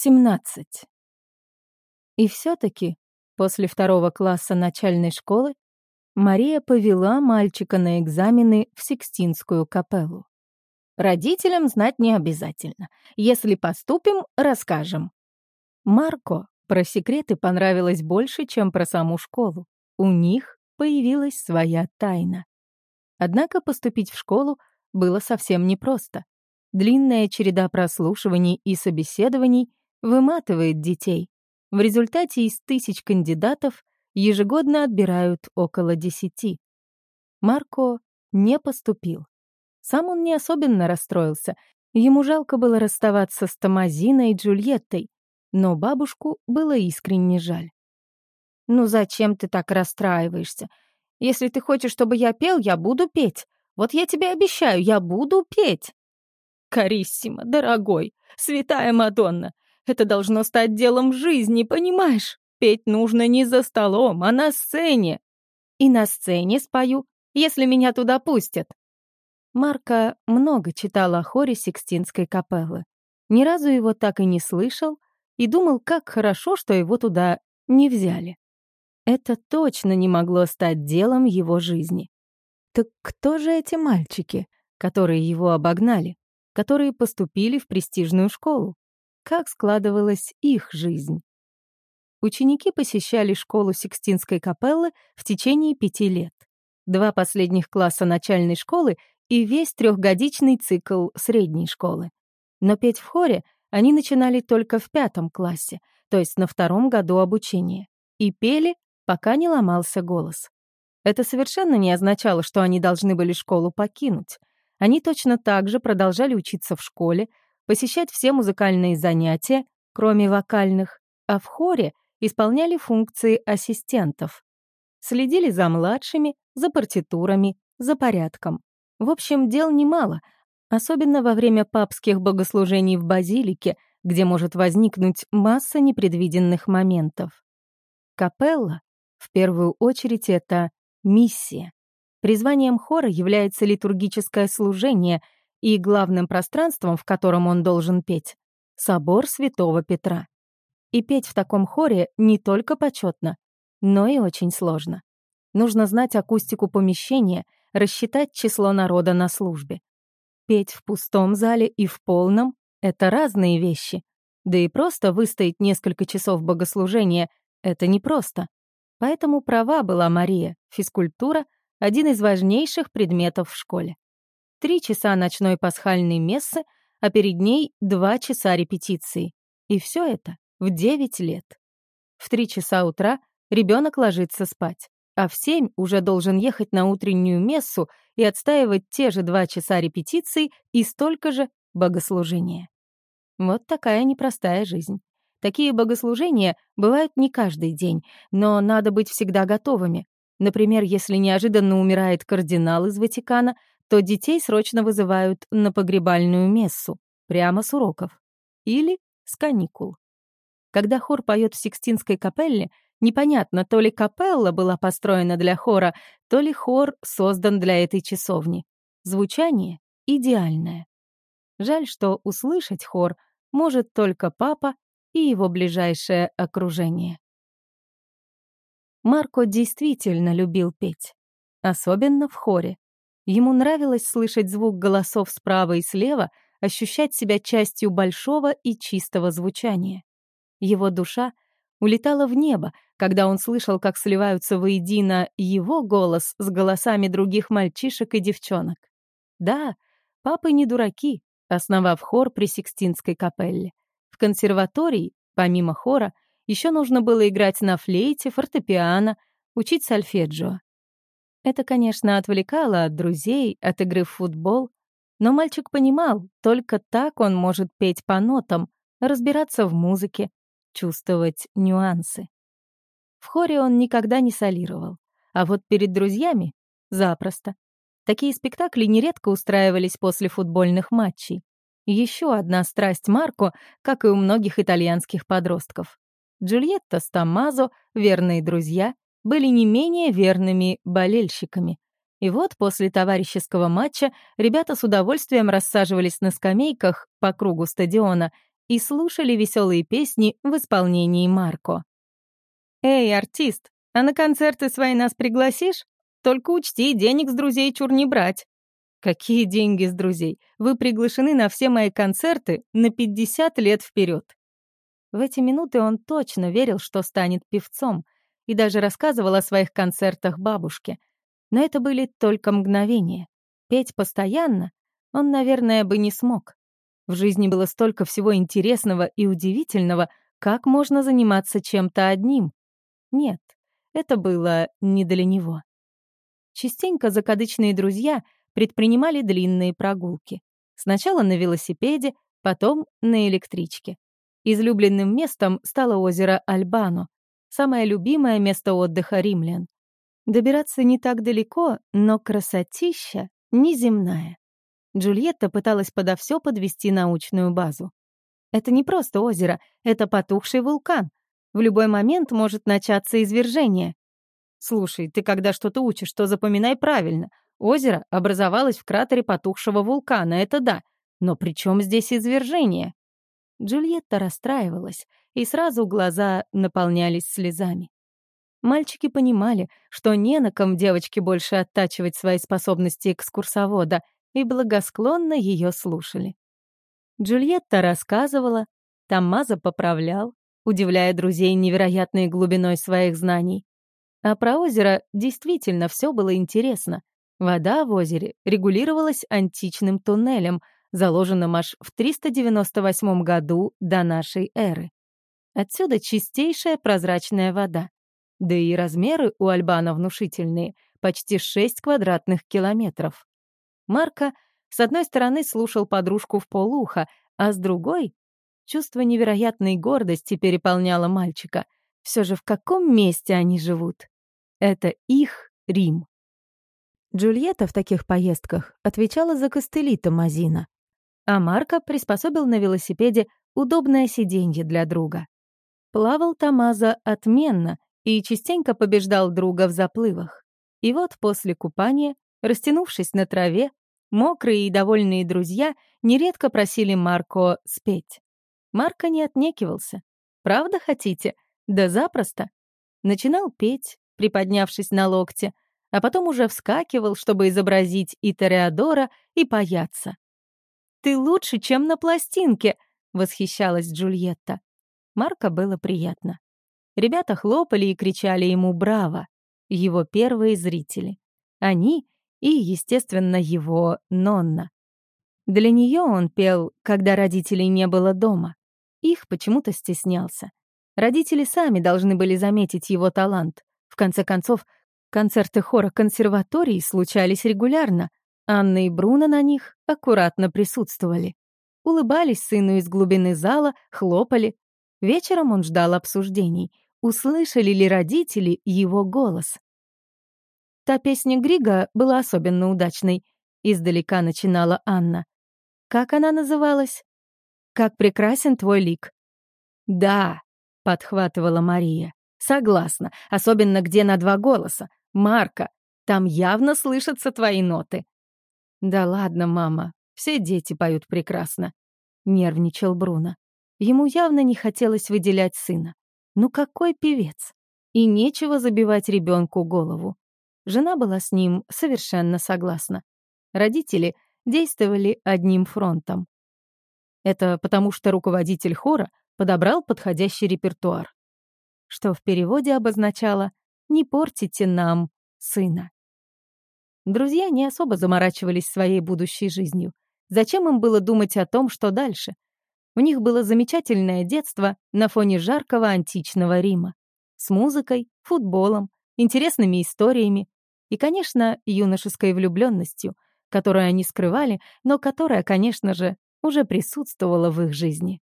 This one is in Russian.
17. И все-таки после второго класса начальной школы Мария повела мальчика на экзамены в Сикстинскую капеллу. Родителям знать не обязательно. Если поступим, расскажем. Марко про секреты понравилось больше, чем про саму школу. У них появилась своя тайна. Однако поступить в школу было совсем непросто. Длинная череда прослушиваний и собеседований выматывает детей. В результате из тысяч кандидатов ежегодно отбирают около десяти. Марко не поступил. Сам он не особенно расстроился. Ему жалко было расставаться с Томазиной и Джульеттой, но бабушку было искренне жаль. «Ну зачем ты так расстраиваешься? Если ты хочешь, чтобы я пел, я буду петь. Вот я тебе обещаю, я буду петь!» «Кариссимо, дорогой, святая Мадонна, это должно стать делом жизни, понимаешь? Петь нужно не за столом, а на сцене. И на сцене спою, если меня туда пустят. Марка много читал о хоре Сикстинской капеллы. Ни разу его так и не слышал и думал, как хорошо, что его туда не взяли. Это точно не могло стать делом его жизни. Так кто же эти мальчики, которые его обогнали, которые поступили в престижную школу? Как складывалась их жизнь. Ученики посещали школу Сикстинской капеллы в течение пяти лет. Два последних класса начальной школы и весь трехгодичный цикл средней школы. Но петь в хоре они начинали только в пятом классе, то есть на втором году обучения, и пели, пока не ломался голос. Это совершенно не означало, что они должны были школу покинуть. Они точно так же продолжали учиться в школе, посещать все музыкальные занятия, кроме вокальных, а в хоре исполняли функции ассистентов. Следили за младшими, за партитурами, за порядком. В общем, дел немало, особенно во время папских богослужений в базилике, где может возникнуть масса непредвиденных моментов. Капелла, в первую очередь, это миссия. Призванием хора является литургическое служение — и главным пространством, в котором он должен петь — собор Святого Петра. И петь в таком хоре не только почетно, но и очень сложно. Нужно знать акустику помещения, рассчитать число народа на службе. Петь в пустом зале и в полном — это разные вещи. Да и просто выстоять несколько часов богослужения — это непросто. Поэтому права была Мария, физкультура — один из важнейших предметов в школе три часа ночной пасхальной мессы, а перед ней два часа репетиции. И все это в девять лет. В три часа утра ребенок ложится спать, а в семь уже должен ехать на утреннюю мессу и отстаивать те же два часа репетиции и столько же богослужения. Вот такая непростая жизнь. Такие богослужения бывают не каждый день, но надо быть всегда готовыми. Например, если неожиданно умирает кардинал из Ватикана, то детей срочно вызывают на погребальную мессу, прямо с уроков. Или с каникул. Когда хор поет в Сикстинской капелле, непонятно, то ли капелла была построена для хора, то ли хор создан для этой часовни. Звучание идеальное. Жаль, что услышать хор может только папа и его ближайшее окружение. Марко действительно любил петь, особенно в хоре. Ему нравилось слышать звук голосов справа и слева, ощущать себя частью большого и чистого звучания. Его душа улетала в небо, когда он слышал, как сливаются воедино его голос с голосами других мальчишек и девчонок. Да, папы не дураки, основав хор при Сикстинской капелле. В консерватории, помимо хора, еще нужно было играть на флейте, фортепиано, учить сольфеджио. Это, конечно, отвлекало от друзей, от игры в футбол, но мальчик понимал, только так он может петь по нотам, разбираться в музыке, чувствовать нюансы. В хоре он никогда не солировал, а вот перед друзьями — запросто. Такие спектакли нередко устраивались после футбольных матчей. Еще одна страсть Марко, как и у многих итальянских подростков. Джульетта с Томмазо — верные друзья, были не менее верными болельщиками. И вот после товарищеского матча ребята с удовольствием рассаживались на скамейках по кругу стадиона и слушали веселые песни в исполнении Марко. «Эй, артист, а на концерты свои нас пригласишь? Только учти, денег с друзей чур не брать». «Какие деньги с друзей? Вы приглашены на все мои концерты на 50 лет вперед. В эти минуты он точно верил, что станет певцом, и даже рассказывал о своих концертах бабушке. Но это были только мгновения. Петь постоянно он, наверное, бы не смог. В жизни было столько всего интересного и удивительного, как можно заниматься чем-то одним. Нет, это было не для него. Частенько закадычные друзья предпринимали длинные прогулки. Сначала на велосипеде, потом на электричке. Излюбленным местом стало озеро Альбано, самое любимое место отдыха римлян. Добираться не так далеко, но красотища неземная. Джульетта пыталась подо все подвести научную базу. Это не просто озеро, это потухший вулкан. В любой момент может начаться извержение. Слушай, ты когда что-то учишь, то запоминай правильно. Озеро образовалось в кратере потухшего вулкана, это да. Но при чем здесь извержение? Джульетта расстраивалась, и сразу глаза наполнялись слезами. Мальчики понимали, что не на ком девочке больше оттачивать свои способности экскурсовода, и благосклонно ее слушали. Джульетта рассказывала, Таммаза поправлял, удивляя друзей невероятной глубиной своих знаний. А про озеро действительно все было интересно. Вода в озере регулировалась античным туннелем — заложенном аж в 398 году до нашей эры. Отсюда чистейшая прозрачная вода. Да и размеры у Альбана внушительные, почти 6 квадратных километров. Марко с одной стороны слушал подружку в полуха, а с другой — чувство невероятной гордости переполняло мальчика. Все же в каком месте они живут? Это их Рим. Джульетта в таких поездках отвечала за костыли Томазина а Марко приспособил на велосипеде удобное сиденье для друга. Плавал Тамаза отменно и частенько побеждал друга в заплывах. И вот после купания, растянувшись на траве, мокрые и довольные друзья нередко просили Марко спеть. Марко не отнекивался. «Правда хотите? Да запросто». Начинал петь, приподнявшись на локте, а потом уже вскакивал, чтобы изобразить и Тореадора, и паяться. «Ты лучше, чем на пластинке!» — восхищалась Джульетта. Марка было приятно. Ребята хлопали и кричали ему «Браво!» Его первые зрители. Они и, естественно, его Нонна. Для нее он пел, когда родителей не было дома. Их почему-то стеснялся. Родители сами должны были заметить его талант. В конце концов, концерты хора консерватории случались регулярно, Анна и Бруно на них аккуратно присутствовали. Улыбались сыну из глубины зала, хлопали. Вечером он ждал обсуждений. Услышали ли родители его голос? Та песня Грига была особенно удачной. Издалека начинала Анна. Как она называлась? «Как прекрасен твой лик». «Да», — подхватывала Мария. «Согласна, особенно где на два голоса. Марка, там явно слышатся твои ноты». «Да ладно, мама, все дети поют прекрасно», — нервничал Бруно. Ему явно не хотелось выделять сына. Ну какой певец? И нечего забивать ребенку голову. Жена была с ним совершенно согласна. Родители действовали одним фронтом. Это потому что руководитель хора подобрал подходящий репертуар, что в переводе обозначало «не портите нам сына». Друзья не особо заморачивались своей будущей жизнью. Зачем им было думать о том, что дальше? У них было замечательное детство на фоне жаркого античного Рима. С музыкой, футболом, интересными историями и, конечно, юношеской влюбленностью, которую они скрывали, но которая, конечно же, уже присутствовала в их жизни.